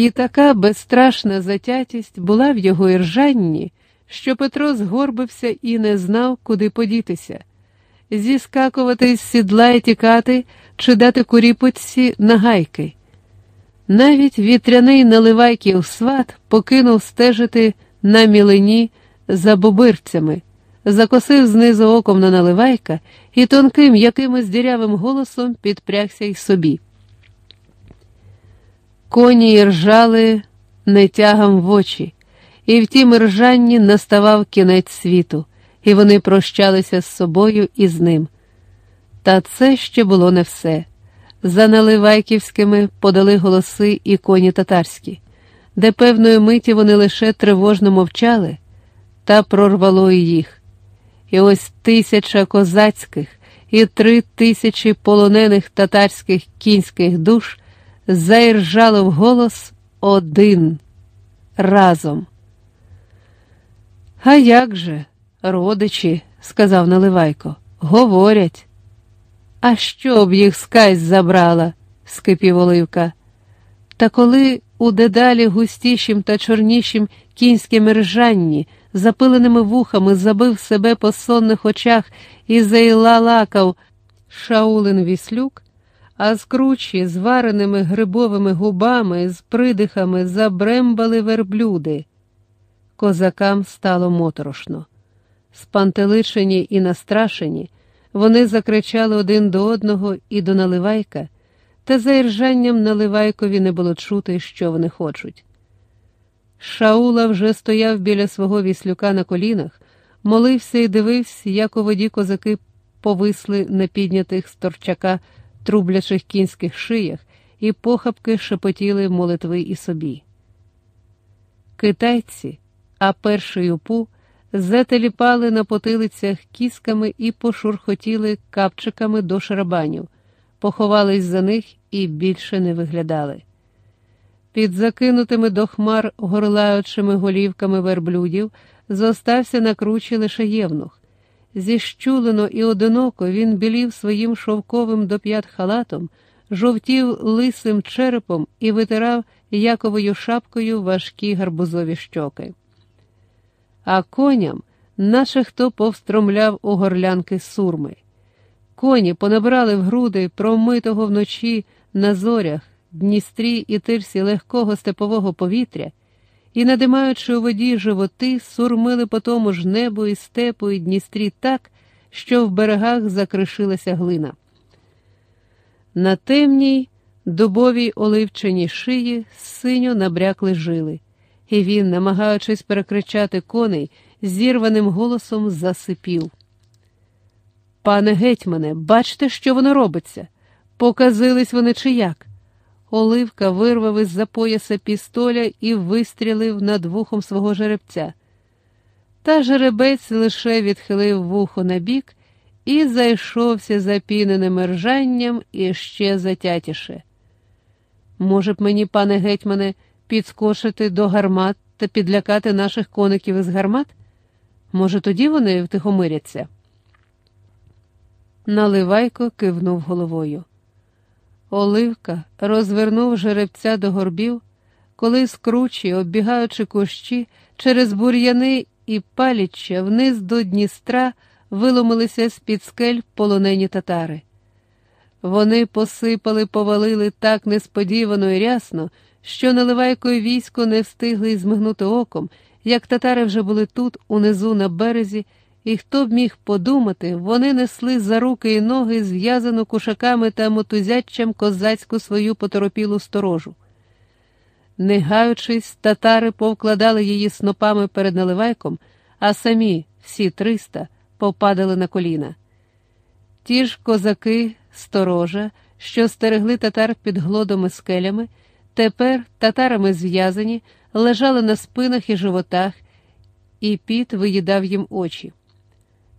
І така безстрашна затятість була в його іржанні, що Петро згорбився і не знав, куди подітися зіскакувати з сідла і тікати чи дати куріпочці на гайки. Навіть вітряний наливайків сват покинув стежити на мілині за бобирцями, закосив знизу оком на наливайка і тонким, якимось дірявим голосом підпрягся й собі. Коні ржали нетягам в очі, і в тім ржанні наставав кінець світу, і вони прощалися з собою і з ним. Та це ще було не все. За Наливайківськими подали голоси і коні татарські, де певної миті вони лише тривожно мовчали, та прорвало і їх. І ось тисяча козацьких і три тисячі полонених татарських кінських душ заіржали в голос один разом. А як же, родичі, сказав Наливайко, говорять. А що б їх скась забрала? скипів Оливка. Та коли у дедалі густішім та чорнішім кінським ржанні, запиленими вухами забив себе по сонних очах і зайлалакав Шаулин Віслюк, а з кручі, з вареними грибовими губами, з придихами забрембали верблюди. Козакам стало моторошно. Спантеличені і настрашені. Вони закричали один до одного і до наливайка, та за іржанням наливайкові не було чути, що вони хочуть. Шаула вже стояв біля свого віслюка на колінах, молився і дивився, як у воді козаки повисли на піднятих з торчака трублячих кінських шиях і похапки шепотіли молитви і собі. Китайці, а перший упу – зателіпали на потилицях кісками і пошурхотіли капчиками до шарабанів, поховались за них і більше не виглядали. Під закинутими до хмар горлаючими голівками верблюдів зостався на кручі лише євнух. Зіщулено і одиноко він білів своїм шовковим до п'ят халатом, жовтів лисим черепом і витирав яковою шапкою важкі гарбузові щоки а коням, наче хто повстромляв у горлянки сурми. Коні понабрали в груди промитого вночі на зорях, Дністрі і тирсі легкого степового повітря, і, надимаючи у воді животи, сурмили по тому ж небу і степу і Дністрі так, що в берегах закришилася глина. На темній, дубовій оливчиній шиї синьо набрякли жили і він, намагаючись перекричати коней, зірваним голосом засипів. Пане гетьмане, бачте, що воно робиться. Показились вони чи як. Оливка вирвав із за пояса пістоля і вистрілив над вухом свого жеребця. Та жеребець лише відхилив вухо на бік і зайшовся запіненим ржанням іще затятіше. Може б мені, пане гетьмане, підскочити до гармат та підлякати наших коників із гармат? Може, тоді вони втихомиряться? Наливайко кивнув головою. Оливка розвернув жеребця до горбів, коли скручі, оббігаючи кущі, через бур'яни і паліччя вниз до Дністра виломилися з-під скель полонені татари. Вони посипали, повалили так несподівано і рясно, що наливайкою військо не встигли змигнути оком, як татари вже були тут, унизу на березі, і хто б міг подумати, вони несли за руки і ноги, зв'язану кушаками та мотузяччям козацьку свою поторопілу сторожу. Не гаючись, татари повкладали її снопами перед наливайком, а самі, всі триста, попадали на коліна. Ті ж козаки, сторожа, що стерегли татар під глодом скелями, Тепер татарами зв'язані, лежали на спинах і животах, і піт виїдав їм очі.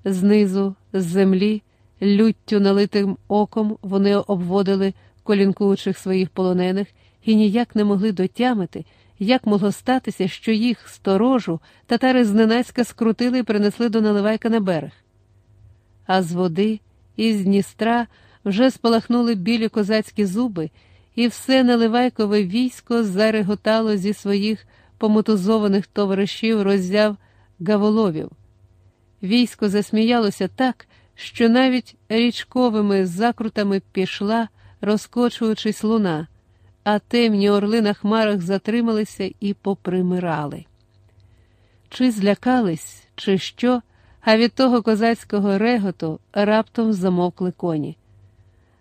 Знизу, з землі, люттю налитим оком вони обводили колінкуючих своїх полонених і ніяк не могли дотямити, як могло статися, що їх сторожу татари зненацька скрутили і принесли до наливайка на берег. А з води, із Дністра вже спалахнули білі козацькі зуби і все наливайкове військо зареготало зі своїх помотузованих товаришів роззяв Гаволовів. Військо засміялося так, що навіть річковими закрутами пішла, розкочуючись луна, а темні орли на хмарах затрималися і попримирали. Чи злякались, чи що, а від того козацького реготу раптом замовкли коні.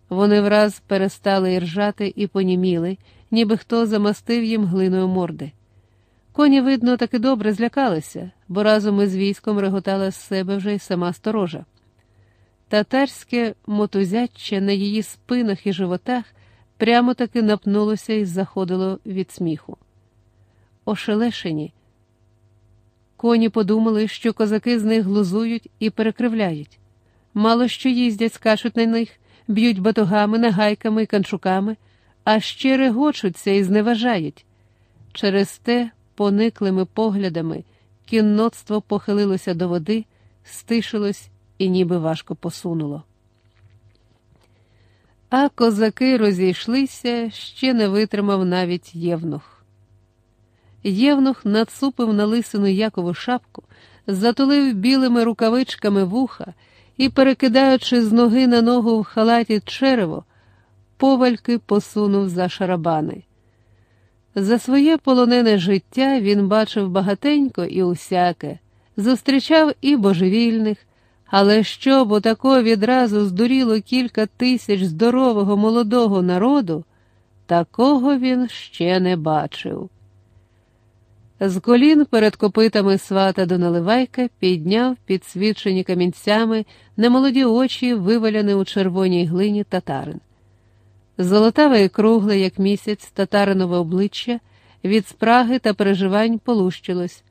Вони враз перестали іржати і поніміли, ніби хто замастив їм глиною морди. Коні, видно, таки добре злякалися, бо разом із військом реготала з себе вже й сама сторожа. Татарське мотузяче на її спинах і животах прямо таки напнулося і заходило від сміху. Ошелешені. Коні подумали, що козаки з них глузують і перекривляють. Мало що їздять, скачуть на них, б'ють батогами, нагайками і канчуками, а ще регочуться і зневажають. Через те, пониклими поглядами, кінноцтво похилилося до води, стишилось і ніби важко посунуло. А козаки розійшлися, ще не витримав навіть євнух. Євнух надсупив на лисину Якову шапку, затулив білими рукавичками вуха і, перекидаючи з ноги на ногу в халаті черево, повальки посунув за шарабани. За своє полонене життя він бачив багатенько і усяке, зустрічав і божевільних, але щоб отако відразу здуріло кілька тисяч здорового молодого народу, такого він ще не бачив. З колін перед копитами свата до наливайка підняв підсвічені камінцями немолоді очі, виваляні у червоній глині татарин. Золотаве і кругле, як місяць, татаринове обличчя від спраги та переживань полущилось,